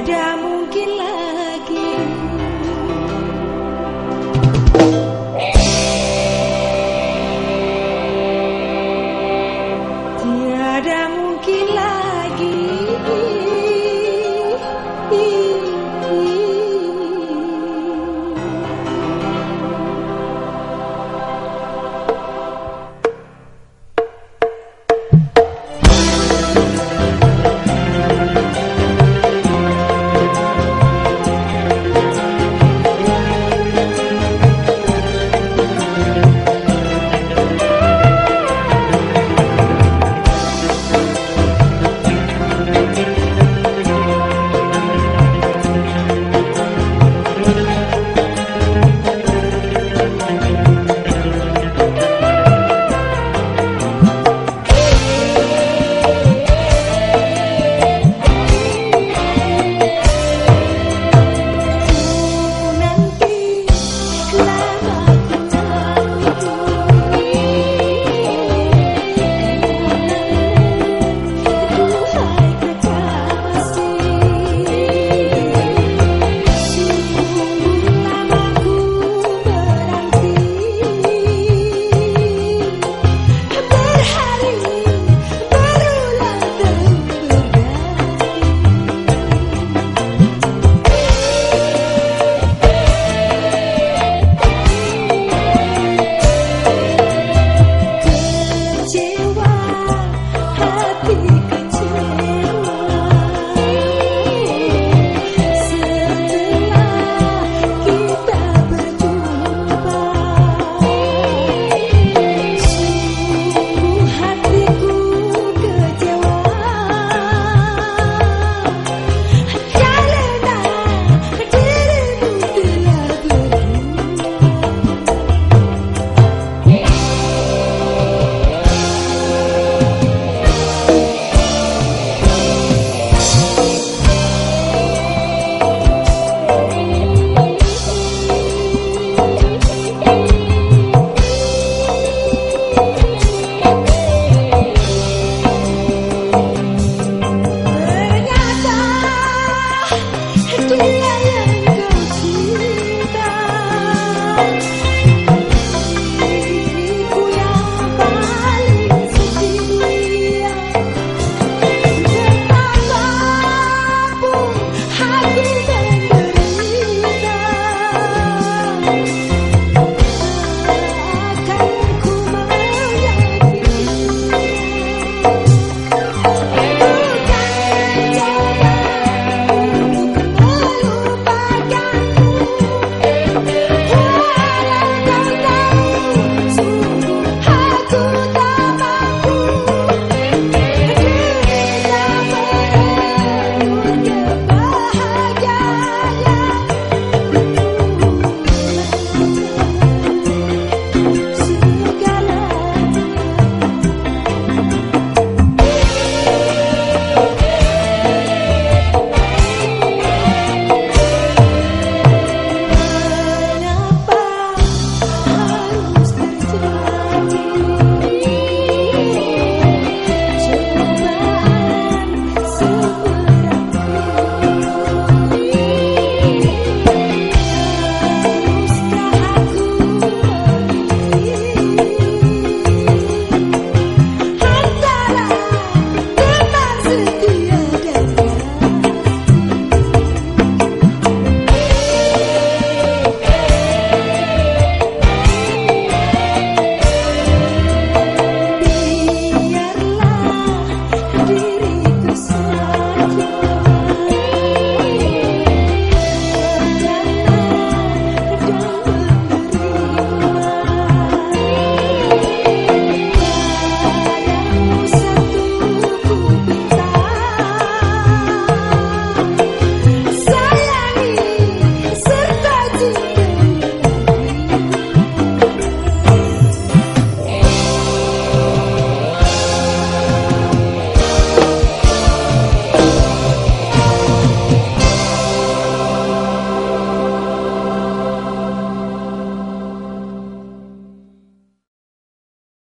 Tidak mungkin lagi.